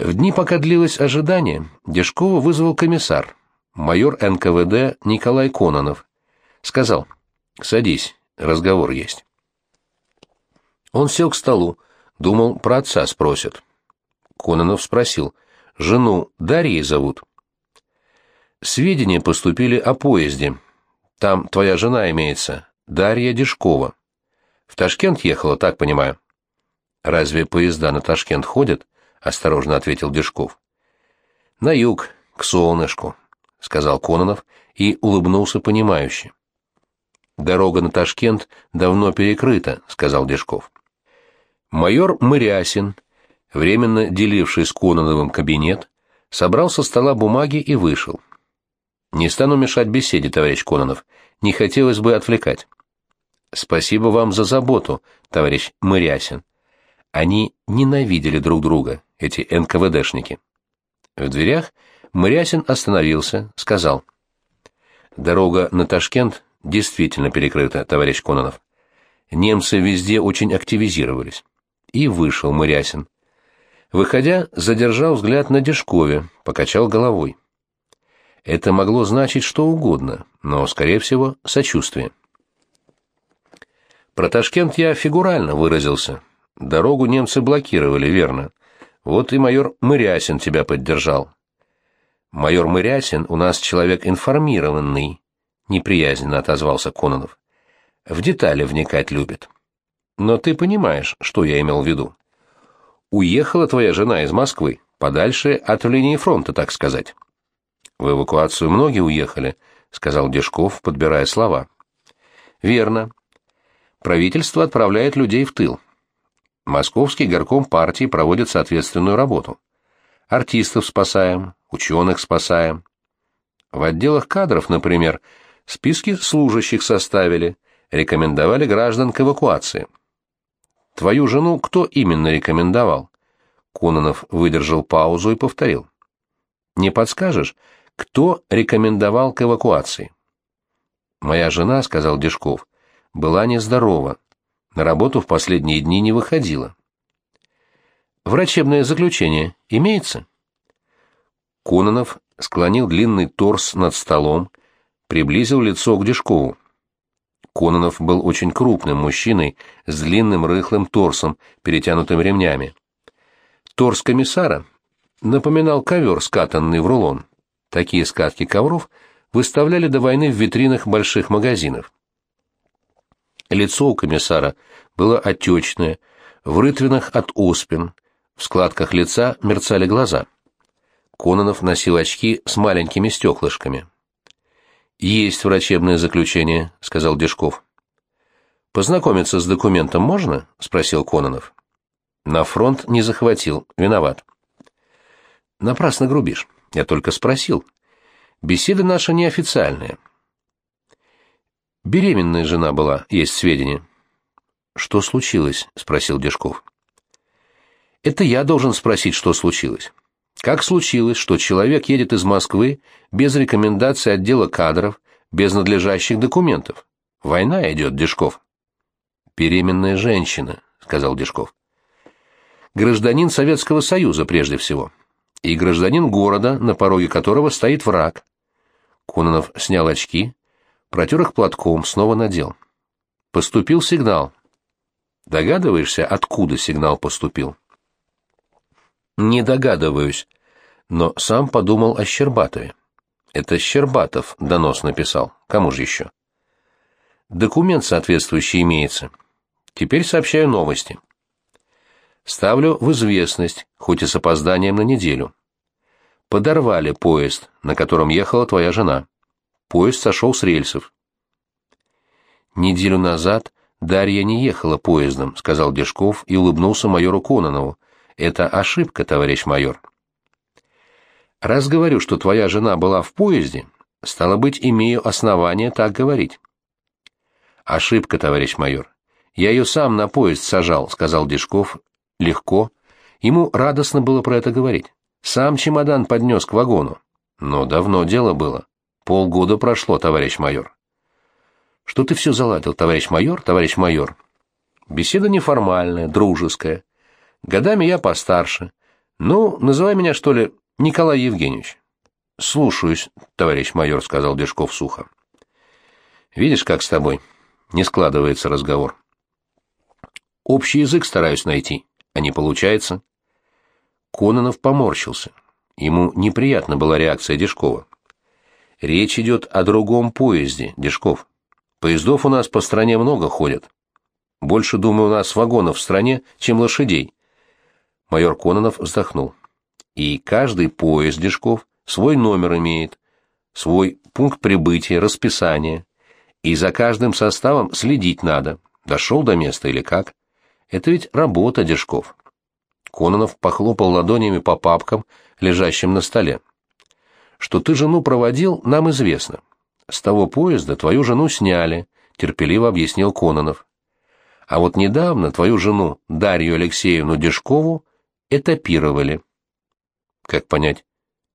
В дни, пока длилось ожидание, Дежкова вызвал комиссар, майор НКВД Николай Кононов. Сказал, «Садись, разговор есть». Он сел к столу, думал, про отца спросят. Кононов спросил, «Жену Дарьей зовут?» «Сведения поступили о поезде. Там твоя жена имеется, Дарья Дежкова. В Ташкент ехала, так понимаю?» «Разве поезда на Ташкент ходят?» — осторожно ответил Дежков. «На юг, к солнышку», — сказал Кононов и улыбнулся понимающе. «Дорога на Ташкент давно перекрыта», — сказал Дежков. Майор Мырясин, временно деливший с Кононовым кабинет, собрал со стола бумаги и вышел. «Не стану мешать беседе, товарищ Кононов. Не хотелось бы отвлекать». «Спасибо вам за заботу, товарищ Мырясин». Они ненавидели друг друга, эти НКВДшники. В дверях Мырясин остановился, сказал. «Дорога на Ташкент действительно перекрыта, товарищ Кононов. Немцы везде очень активизировались». И вышел Мырясин. Выходя, задержал взгляд на Дежкове, покачал головой. Это могло значить что угодно, но, скорее всего, сочувствие. Про Ташкент я фигурально выразился. Дорогу немцы блокировали, верно. Вот и майор Мырясин тебя поддержал. Майор Мырясин у нас человек информированный, неприязненно отозвался Кононов. В детали вникать любит. Но ты понимаешь, что я имел в виду. Уехала твоя жена из Москвы, подальше от линии фронта, так сказать. В эвакуацию многие уехали, сказал Дежков, подбирая слова. Верно. Правительство отправляет людей в тыл. Московский горком партии проводит соответственную работу. Артистов спасаем, ученых спасаем. В отделах кадров, например, списки служащих составили, рекомендовали граждан к эвакуации. Твою жену кто именно рекомендовал? Кононов выдержал паузу и повторил. Не подскажешь, кто рекомендовал к эвакуации? Моя жена, сказал Дежков, была нездорова. На работу в последние дни не выходила. Врачебное заключение имеется? Кононов склонил длинный торс над столом, приблизил лицо к Дежкову. Кононов был очень крупным мужчиной с длинным рыхлым торсом, перетянутым ремнями. Торс комиссара напоминал ковер, скатанный в рулон. Такие скатки ковров выставляли до войны в витринах больших магазинов. Лицо у комиссара было отечное, в рытвинах от оспин, в складках лица мерцали глаза. Кононов носил очки с маленькими стеклышками. «Есть врачебное заключение», — сказал Дежков. «Познакомиться с документом можно?» — спросил Кононов. «На фронт не захватил. Виноват». «Напрасно грубишь. Я только спросил. Беседа наша неофициальная. Беременная жена была, есть сведения». «Что случилось?» — спросил Дежков. «Это я должен спросить, что случилось. Как случилось, что человек едет из Москвы без рекомендации отдела кадров, без надлежащих документов? Война идет, Дежков. Беременная женщина, сказал Дежков. Гражданин Советского Союза прежде всего. И гражданин города, на пороге которого стоит враг. Кононов снял очки, протер их платком, снова надел. Поступил сигнал. Догадываешься, откуда сигнал поступил? Не догадываюсь, но сам подумал о Щербатове. Это Щербатов донос написал. Кому же еще? Документ соответствующий имеется. Теперь сообщаю новости. Ставлю в известность, хоть и с опозданием на неделю. Подорвали поезд, на котором ехала твоя жена. Поезд сошел с рельсов. Неделю назад Дарья не ехала поездом, сказал Дежков и улыбнулся майору Кононову. Это ошибка, товарищ майор. Раз говорю, что твоя жена была в поезде, стало быть, имею основание так говорить. Ошибка, товарищ майор. Я ее сам на поезд сажал, сказал Дежков. Легко. Ему радостно было про это говорить. Сам чемодан поднес к вагону. Но давно дело было. Полгода прошло, товарищ майор. Что ты все заладил, товарищ майор, товарищ майор? Беседа неформальная, дружеская. Годами я постарше, Ну, называй меня, что ли, Николай Евгеньевич. Слушаюсь, товарищ майор, сказал Дежков сухо. Видишь, как с тобой не складывается разговор. Общий язык стараюсь найти, а не получается. Кононов поморщился. Ему неприятна была реакция Дежкова. Речь идет о другом поезде, Дежков. Поездов у нас по стране много ходят. Больше, думаю, у нас вагонов в стране, чем лошадей. Майор Кононов вздохнул. И каждый поезд, Дежков, свой номер имеет, свой пункт прибытия, расписание. И за каждым составом следить надо, дошел до места или как. Это ведь работа, Дежков. Кононов похлопал ладонями по папкам, лежащим на столе. Что ты жену проводил, нам известно. С того поезда твою жену сняли, терпеливо объяснил Кононов. А вот недавно твою жену, Дарью Алексеевну Дежкову, этапировали. Как понять?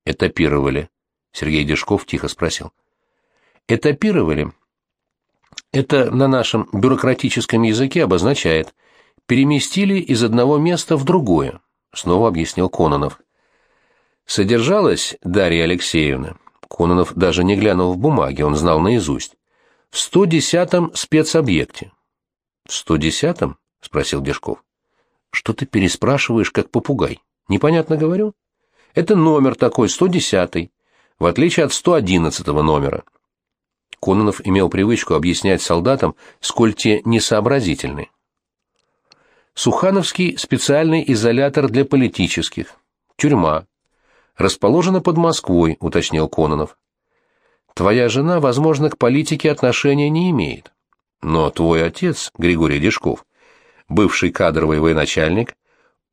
Этапировали. Сергей Дежков тихо спросил. Этапировали. Это на нашем бюрократическом языке обозначает переместили из одного места в другое, снова объяснил Кононов. Содержалась Дарья Алексеевна. Кононов даже не глянул в бумаги, он знал наизусть. В 110-м спецобъекте. В сто десятом? спросил Дежков. Что ты переспрашиваешь, как попугай? Непонятно говорю? Это номер такой, сто десятый, в отличие от сто одиннадцатого номера. Кононов имел привычку объяснять солдатам, сколь те несообразительны. Сухановский специальный изолятор для политических. Тюрьма. Расположена под Москвой, уточнил Кононов. Твоя жена, возможно, к политике отношения не имеет. Но твой отец, Григорий Дежков, бывший кадровый военачальник,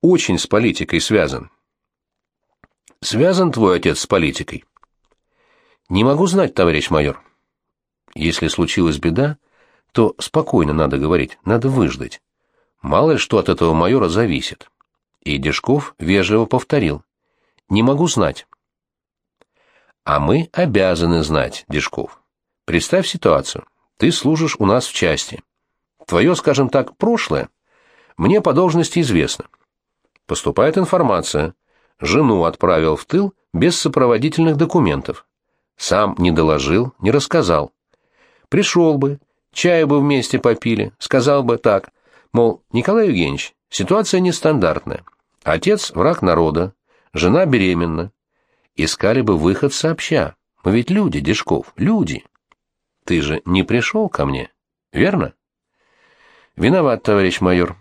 очень с политикой связан. Связан твой отец с политикой? Не могу знать, товарищ майор. Если случилась беда, то спокойно надо говорить, надо выждать. Мало ли что от этого майора зависит. И Дежков вежливо повторил. Не могу знать. А мы обязаны знать, Дежков. Представь ситуацию. Ты служишь у нас в части. Твое, скажем так, прошлое мне по должности известно. Поступает информация. Жену отправил в тыл без сопроводительных документов. Сам не доложил, не рассказал. Пришел бы, чаю бы вместе попили, сказал бы так, мол, Николай Евгеньевич, ситуация нестандартная. Отец – враг народа, жена беременна. Искали бы выход сообща. Мы ведь люди, Дежков, люди. Ты же не пришел ко мне, верно? Виноват, товарищ майор.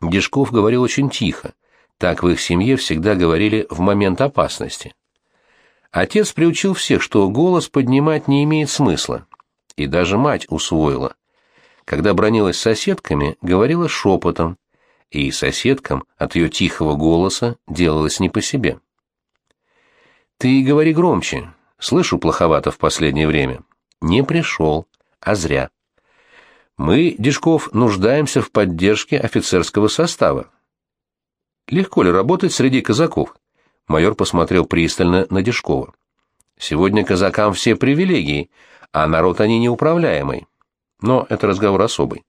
Дежков говорил очень тихо. Так в их семье всегда говорили в момент опасности. Отец приучил всех, что голос поднимать не имеет смысла. И даже мать усвоила. Когда бронилась с соседками, говорила шепотом, и соседкам от ее тихого голоса делалось не по себе. «Ты говори громче. Слышу плоховато в последнее время». Не пришел, а зря. Мы, Дежков, нуждаемся в поддержке офицерского состава. Легко ли работать среди казаков? Майор посмотрел пристально на Дежкова. Сегодня казакам все привилегии, а народ они неуправляемый. Но это разговор особый.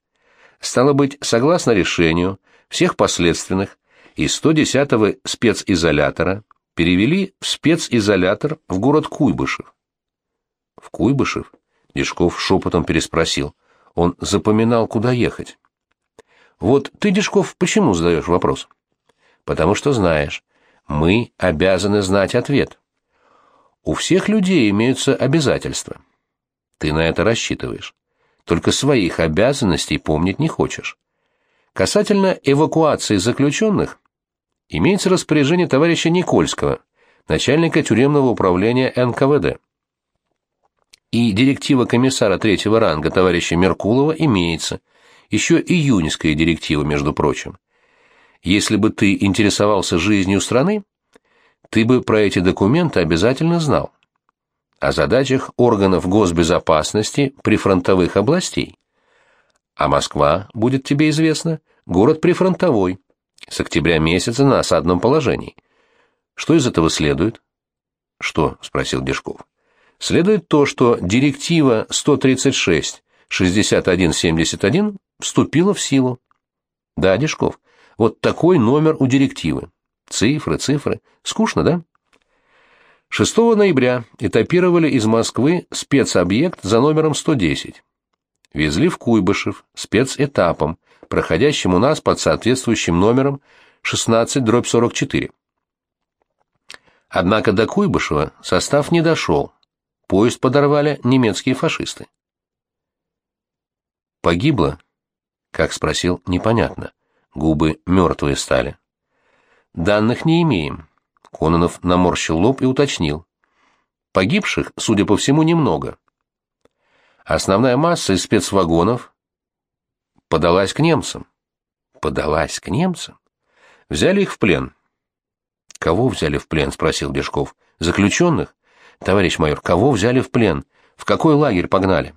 Стало быть, согласно решению всех последственных, из 110-го специзолятора перевели в специзолятор в город Куйбышев. В Куйбышев? Дежков шепотом переспросил. Он запоминал, куда ехать. Вот ты, Дежков, почему задаешь вопрос? Потому что знаешь, мы обязаны знать ответ. У всех людей имеются обязательства. Ты на это рассчитываешь. Только своих обязанностей помнить не хочешь. Касательно эвакуации заключенных, имеется распоряжение товарища Никольского, начальника тюремного управления НКВД и директива комиссара третьего ранга товарища Меркулова имеется, еще июньская директива, между прочим. Если бы ты интересовался жизнью страны, ты бы про эти документы обязательно знал. О задачах органов госбезопасности прифронтовых областей. А Москва, будет тебе известно, город прифронтовой, с октября месяца на осадном положении. Что из этого следует? Что? — спросил Дежков следует то, что директива 136-6171 вступила в силу. Да, Дежков, вот такой номер у директивы. Цифры, цифры. Скучно, да? 6 ноября этапировали из Москвы спецобъект за номером 110. Везли в Куйбышев спецэтапом, проходящим у нас под соответствующим номером 16-44. Однако до Куйбышева состав не дошел. Поезд подорвали немецкие фашисты. Погибло? Как спросил, непонятно. Губы мертвые стали. Данных не имеем. Кононов наморщил лоб и уточнил. Погибших, судя по всему, немного. Основная масса из спецвагонов подалась к немцам. Подалась к немцам? Взяли их в плен. Кого взяли в плен? спросил Бешков. Заключенных? Товарищ майор, кого взяли в плен? В какой лагерь погнали?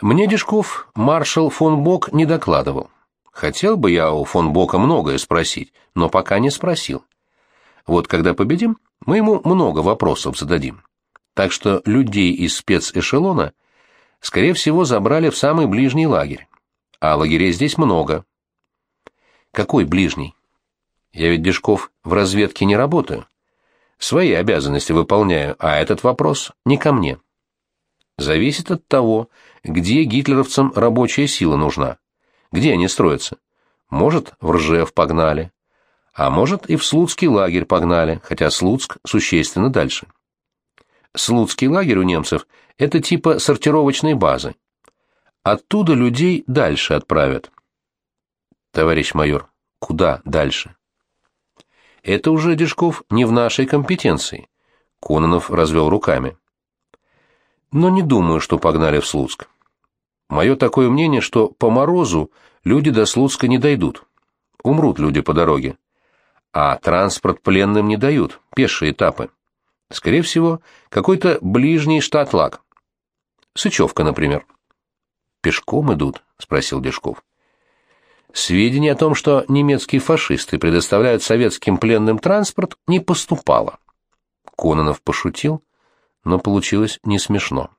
Мне Дежков маршал фон Бок не докладывал. Хотел бы я у фон Бока многое спросить, но пока не спросил. Вот когда победим, мы ему много вопросов зададим. Так что людей из спецэшелона, скорее всего, забрали в самый ближний лагерь. А лагерей здесь много. Какой ближний? Я ведь, Дежков, в разведке не работаю. Свои обязанности выполняю, а этот вопрос не ко мне. Зависит от того, где гитлеровцам рабочая сила нужна. Где они строятся? Может, в Ржев погнали. А может, и в Слуцкий лагерь погнали, хотя Слуцк существенно дальше. Слуцкий лагерь у немцев – это типа сортировочной базы. Оттуда людей дальше отправят. Товарищ майор, куда дальше? Это уже, Дежков, не в нашей компетенции. Кононов развел руками. Но не думаю, что погнали в Слуцк. Мое такое мнение, что по морозу люди до Слуцка не дойдут. Умрут люди по дороге. А транспорт пленным не дают, пешие этапы. Скорее всего, какой-то ближний штат-лаг. Сычевка, например. «Пешком идут?» — спросил Дежков. Сведений о том, что немецкие фашисты предоставляют советским пленным транспорт, не поступало. Кононов пошутил, но получилось не смешно.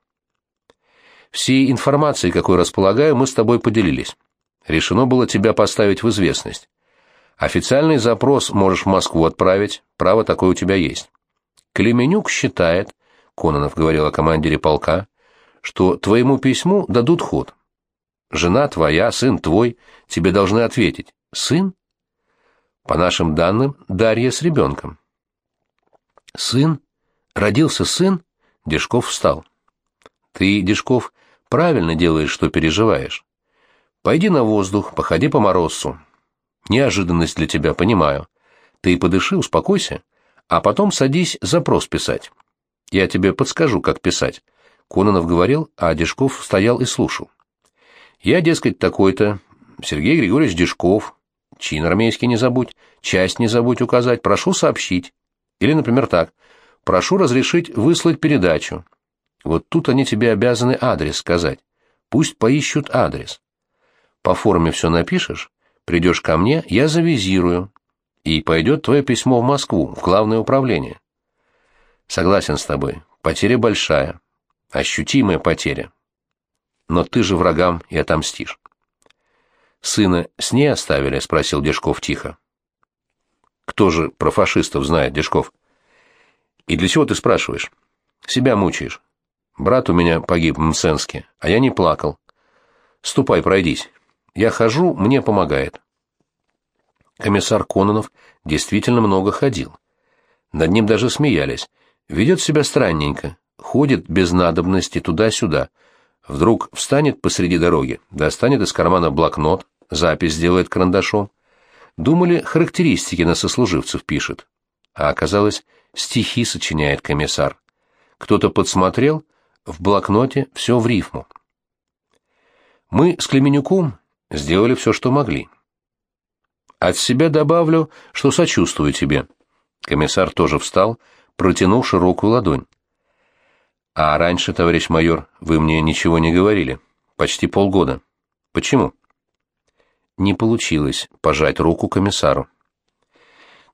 Всей информацией, какой располагаю, мы с тобой поделились. Решено было тебя поставить в известность. Официальный запрос можешь в Москву отправить, право такое у тебя есть. Клеменюк считает, Кононов говорил о командире полка, что твоему письму дадут ход. Жена твоя, сын твой, тебе должны ответить. Сын? По нашим данным, Дарья с ребенком. Сын? Родился сын? Дежков встал. Ты, Дежков, правильно делаешь, что переживаешь. Пойди на воздух, походи по морозцу. Неожиданность для тебя, понимаю. Ты подыши, успокойся, а потом садись запрос писать. Я тебе подскажу, как писать. Кононов говорил, а Дежков стоял и слушал. Я, дескать, такой-то, Сергей Григорьевич Дежков, чин армейский не забудь, часть не забудь указать, прошу сообщить. Или, например, так, прошу разрешить выслать передачу. Вот тут они тебе обязаны адрес сказать. Пусть поищут адрес. По форме все напишешь, придешь ко мне, я завизирую, и пойдет твое письмо в Москву, в главное управление. Согласен с тобой, потеря большая, ощутимая потеря но ты же врагам и отомстишь. Сына с ней оставили, спросил Дежков тихо. Кто же про фашистов знает, Дежков? И для чего ты спрашиваешь? Себя мучаешь. Брат у меня погиб в Мценске, а я не плакал. Ступай, пройдись. Я хожу, мне помогает. Комиссар Кононов действительно много ходил. Над ним даже смеялись. Ведет себя странненько, ходит без надобности туда-сюда, Вдруг встанет посреди дороги, достанет из кармана блокнот, запись сделает карандашом. Думали, характеристики на сослуживцев пишет. А оказалось, стихи сочиняет комиссар. Кто-то подсмотрел, в блокноте все в рифму. Мы с Клеменюком сделали все, что могли. От себя добавлю, что сочувствую тебе. Комиссар тоже встал, протянул широкую ладонь. А раньше, товарищ майор, вы мне ничего не говорили. Почти полгода. Почему? Не получилось пожать руку комиссару.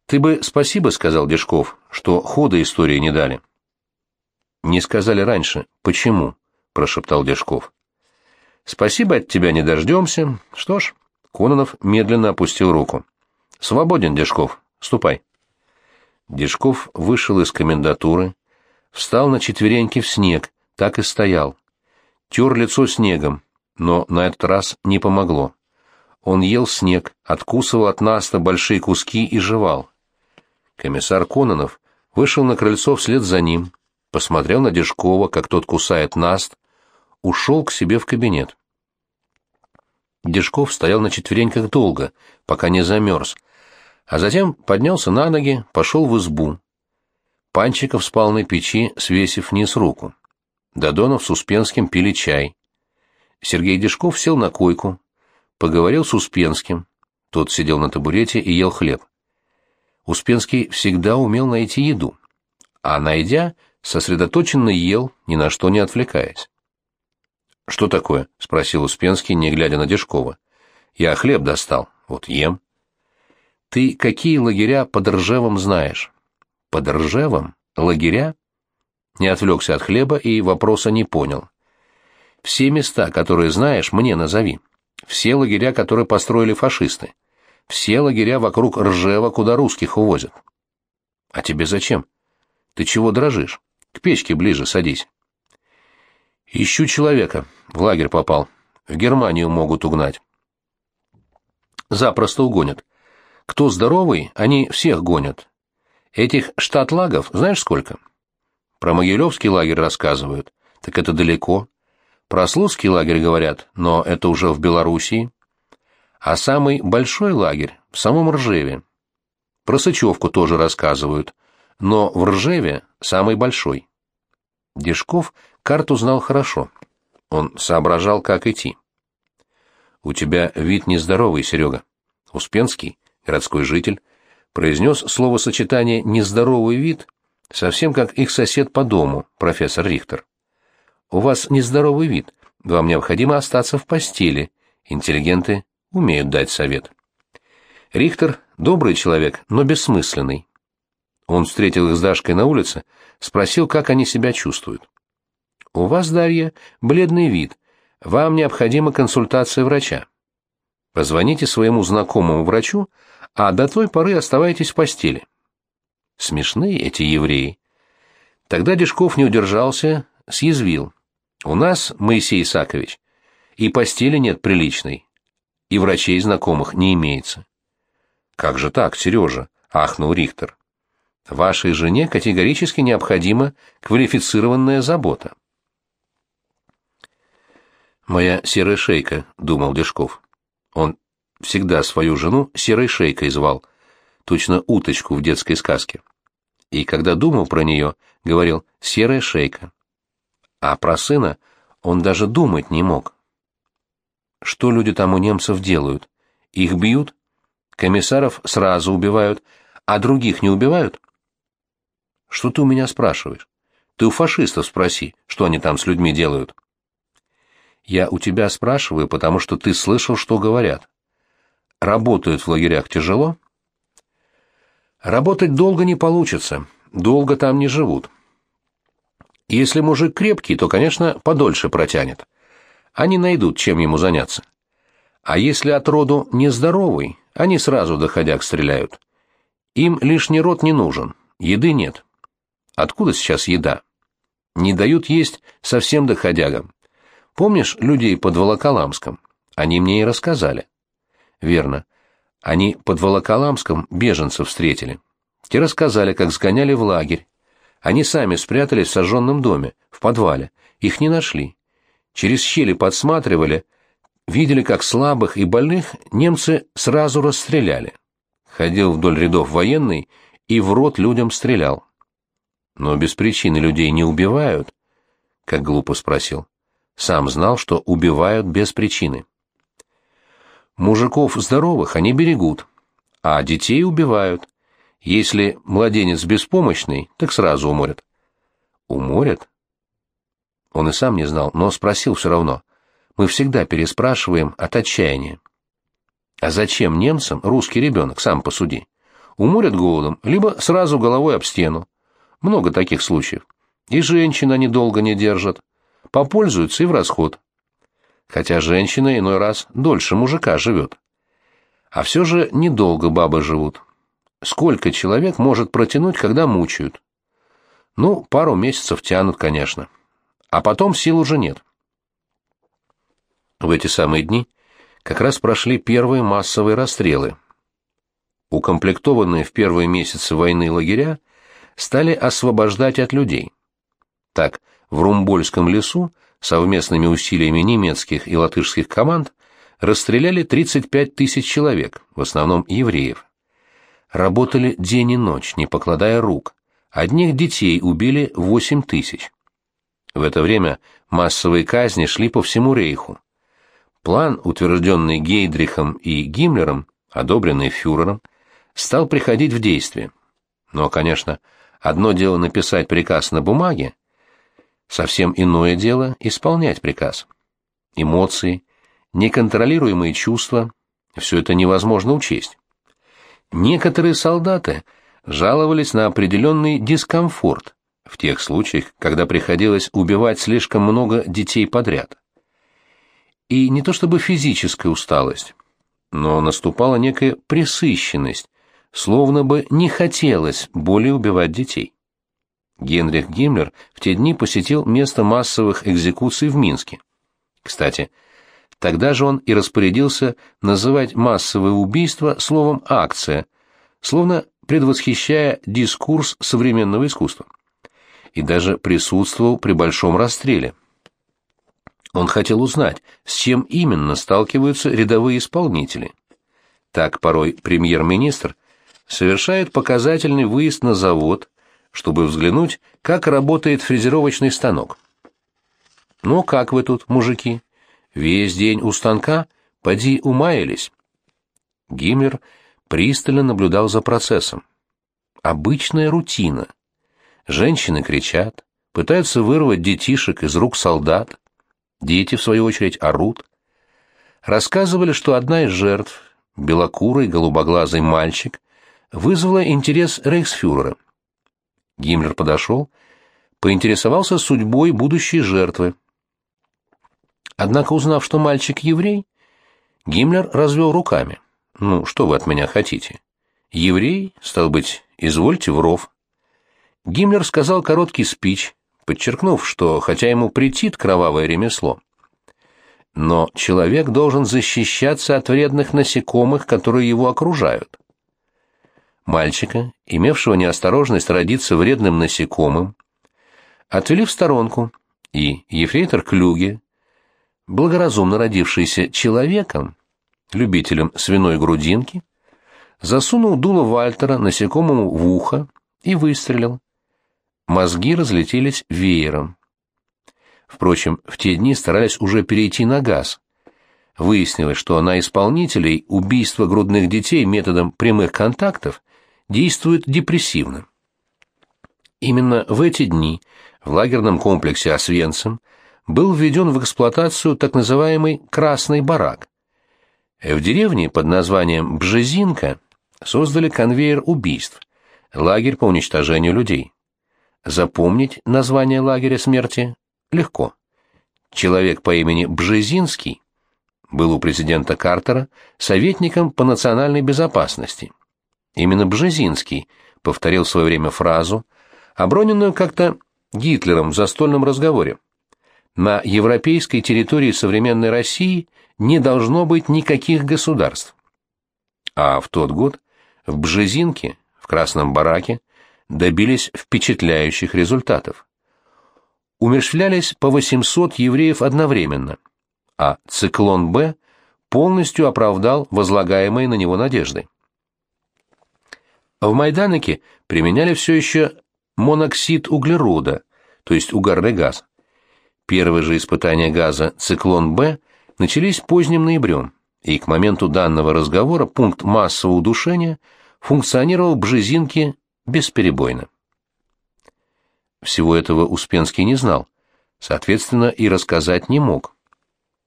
Ты бы спасибо сказал, Дежков, что хода истории не дали. Не сказали раньше. Почему? прошептал Дежков. Спасибо от тебя не дождемся. Что ж, Кононов медленно опустил руку. Свободен, Дежков. Ступай. Дежков вышел из комендатуры, встал на четвереньки в снег, так и стоял. Тер лицо снегом, но на этот раз не помогло. Он ел снег, откусывал от наста большие куски и жевал. Комиссар Кононов вышел на крыльцо вслед за ним, посмотрел на Дежкова, как тот кусает наст, ушел к себе в кабинет. Дежков стоял на четвереньках долго, пока не замерз, а затем поднялся на ноги, пошел в избу. Панчиков спал на печи, свесив вниз руку. Додонов с Успенским пили чай. Сергей Дежков сел на койку, поговорил с Успенским. Тот сидел на табурете и ел хлеб. Успенский всегда умел найти еду, а, найдя, сосредоточенно ел, ни на что не отвлекаясь. «Что такое?» — спросил Успенский, не глядя на Дежкова. «Я хлеб достал. Вот ем». «Ты какие лагеря под Ржевом знаешь?» «Под Ржевом? Лагеря?» Не отвлекся от хлеба и вопроса не понял. «Все места, которые знаешь, мне назови. Все лагеря, которые построили фашисты. Все лагеря вокруг Ржева, куда русских увозят». «А тебе зачем? Ты чего дрожишь? К печке ближе садись». Ищу человека. В лагерь попал. В Германию могут угнать. Запросто угонят. Кто здоровый, они всех гонят. Этих штатлагов знаешь сколько? Про Могилевский лагерь рассказывают. Так это далеко. Про Слуцкий лагерь говорят, но это уже в Белоруссии. А самый большой лагерь в самом Ржеве. Про Сычевку тоже рассказывают, но в Ржеве самый большой. Дежков карту знал хорошо. Он соображал, как идти. «У тебя вид нездоровый, Серега». Успенский, городской житель, произнес словосочетание «нездоровый вид», совсем как их сосед по дому, профессор Рихтер. «У вас нездоровый вид, вам необходимо остаться в постели. Интеллигенты умеют дать совет». Рихтер — добрый человек, но бессмысленный. Он встретил их с Дашкой на улице, спросил, как они себя чувствуют. «У вас, Дарья, бледный вид. Вам необходима консультация врача. Позвоните своему знакомому врачу, а до той поры оставайтесь в постели». Смешные эти евреи. Тогда Дежков не удержался, съязвил. «У нас, Моисей Исакович, и постели нет приличной, и врачей знакомых не имеется». «Как же так, Сережа?» — ахнул Рихтер. Вашей жене категорически необходима квалифицированная забота. «Моя серая шейка», — думал Дежков. Он всегда свою жену серой шейкой звал, точно уточку в детской сказке. И когда думал про нее, говорил «серая шейка». А про сына он даже думать не мог. Что люди там у немцев делают? Их бьют? Комиссаров сразу убивают, а других не убивают? Что ты у меня спрашиваешь? Ты у фашистов спроси, что они там с людьми делают. Я у тебя спрашиваю, потому что ты слышал, что говорят. Работают в лагерях тяжело? Работать долго не получится, долго там не живут. Если мужик крепкий, то, конечно, подольше протянет. Они найдут, чем ему заняться. А если от роду нездоровый, они сразу доходяг стреляют. Им лишний рот не нужен, еды нет. Откуда сейчас еда? Не дают есть совсем доходягам. Помнишь людей под Волоколамском? Они мне и рассказали. Верно. Они под Волоколамском беженцев встретили. Те рассказали, как сгоняли в лагерь. Они сами спрятались в сожженном доме, в подвале. Их не нашли. Через щели подсматривали, видели, как слабых и больных немцы сразу расстреляли. Ходил вдоль рядов военный и в рот людям стрелял. Но без причины людей не убивают? Как глупо спросил. Сам знал, что убивают без причины. Мужиков здоровых они берегут, а детей убивают. Если младенец беспомощный, так сразу уморят. Уморят? Он и сам не знал, но спросил все равно. Мы всегда переспрашиваем от отчаяния. А зачем немцам русский ребенок, сам посуди? Уморят голодом, либо сразу головой об стену. Много таких случаев. И женщин они долго не держат. Попользуются и в расход. Хотя женщина иной раз дольше мужика живет. А все же недолго бабы живут. Сколько человек может протянуть, когда мучают? Ну, пару месяцев тянут, конечно. А потом сил уже нет. В эти самые дни как раз прошли первые массовые расстрелы. Укомплектованные в первые месяцы войны лагеря стали освобождать от людей. Так, в Румбольском лесу совместными усилиями немецких и латышских команд расстреляли 35 тысяч человек, в основном евреев. Работали день и ночь, не покладая рук. Одних детей убили 8 тысяч. В это время массовые казни шли по всему рейху. План, утвержденный Гейдрихом и Гиммлером, одобренный фюрером, стал приходить в действие. Но, конечно, одно дело написать приказ на бумаге, совсем иное дело исполнять приказ. Эмоции, неконтролируемые чувства – все это невозможно учесть. Некоторые солдаты жаловались на определенный дискомфорт в тех случаях, когда приходилось убивать слишком много детей подряд и не то чтобы физическая усталость, но наступала некая пресыщенность, словно бы не хотелось более убивать детей. Генрих Гиммлер в те дни посетил место массовых экзекуций в Минске. Кстати, тогда же он и распорядился называть массовые убийства словом «акция», словно предвосхищая дискурс современного искусства. И даже присутствовал при большом расстреле. Он хотел узнать, с чем именно сталкиваются рядовые исполнители. Так порой премьер-министр совершает показательный выезд на завод, чтобы взглянуть, как работает фрезеровочный станок. «Ну, как вы тут, мужики? Весь день у станка? Поди умаялись». Гиммлер пристально наблюдал за процессом. Обычная рутина. Женщины кричат, пытаются вырвать детишек из рук солдат, Дети, в свою очередь, орут. Рассказывали, что одна из жертв, белокурый голубоглазый мальчик, вызвала интерес рейхсфюрера. Гиммлер подошел, поинтересовался судьбой будущей жертвы. Однако, узнав, что мальчик еврей, Гиммлер развел руками. «Ну, что вы от меня хотите? Еврей, стал быть, извольте в ров». Гиммлер сказал короткий спич, подчеркнув, что хотя ему претит кровавое ремесло, но человек должен защищаться от вредных насекомых, которые его окружают. Мальчика, имевшего неосторожность родиться вредным насекомым, отвели в сторонку, и ефрейтор Клюге, благоразумно родившийся человеком, любителем свиной грудинки, засунул дуло Вальтера насекомому в ухо и выстрелил. Мозги разлетелись веером. Впрочем, в те дни старались уже перейти на газ. Выяснилось, что на исполнителей убийство грудных детей методом прямых контактов действует депрессивно. Именно в эти дни в лагерном комплексе Освенцим был введен в эксплуатацию так называемый «красный барак». В деревне под названием Бжезинка создали конвейер убийств, лагерь по уничтожению людей. Запомнить название лагеря смерти легко. Человек по имени Бжезинский был у президента Картера советником по национальной безопасности. Именно Бжезинский повторил в свое время фразу, оброненную как-то Гитлером в застольном разговоре. На европейской территории современной России не должно быть никаких государств. А в тот год в Бжезинке, в Красном бараке, добились впечатляющих результатов. Умерщвлялись по 800 евреев одновременно, а циклон «Б» полностью оправдал возлагаемые на него надежды. В Майданике применяли все еще моноксид углерода, то есть угарный газ. Первые же испытания газа «Циклон Б» начались поздним ноябрем, и к моменту данного разговора пункт массового удушения функционировал в Бжезинке бесперебойно. Всего этого Успенский не знал, соответственно, и рассказать не мог.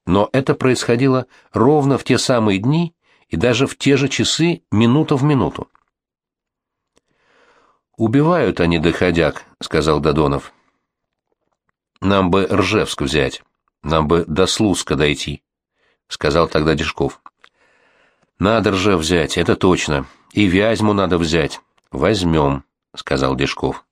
Но это происходило ровно в те самые дни и даже в те же часы, минута в минуту. «Убивают они доходяг», — сказал Додонов. «Нам бы Ржевск взять, нам бы до Слуска дойти», — сказал тогда Дежков. Надо ржа взять, это точно. И Вязьму надо взять. Возьмем, сказал Дежков.